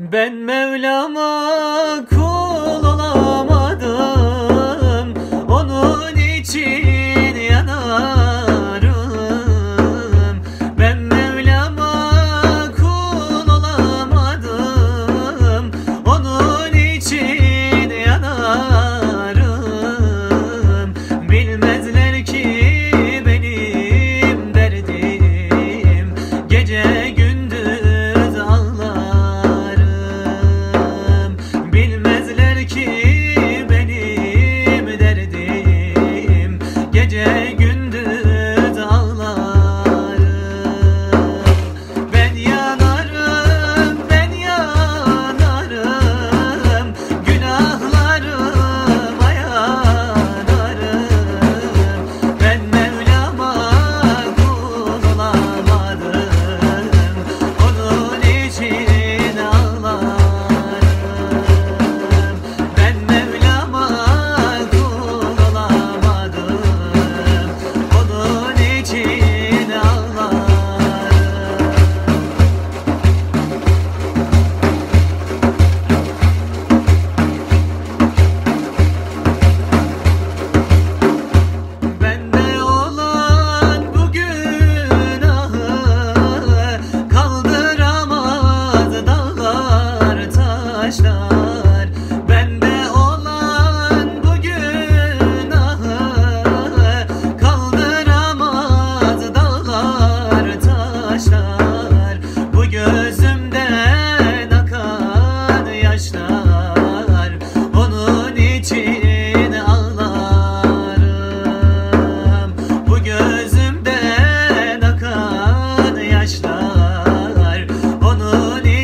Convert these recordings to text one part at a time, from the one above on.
Ben Mevlam'a kul olan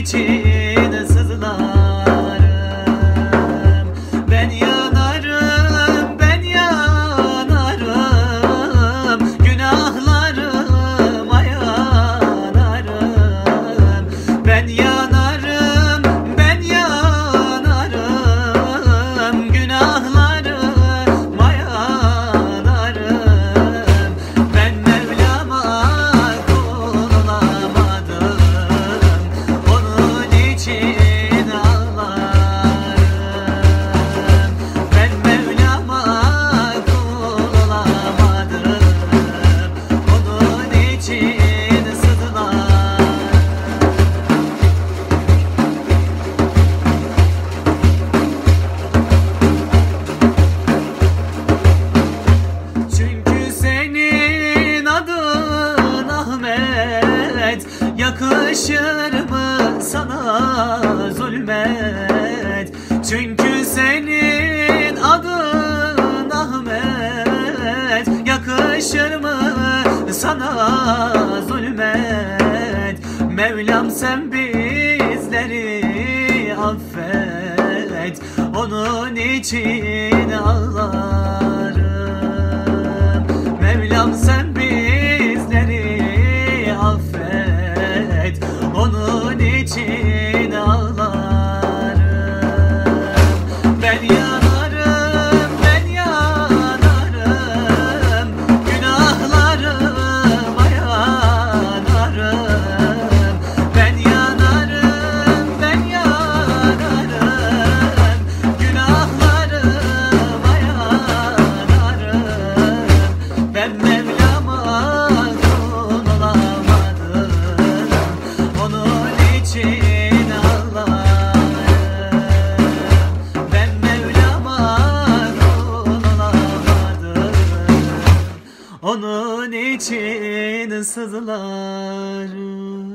için Yakışır mı sana zulmet? Çünkü senin adın Ahmet. Yakışır mı sana zulmet? Mevlam sen bizleri affet. Onun için Allah onun için sızlarım.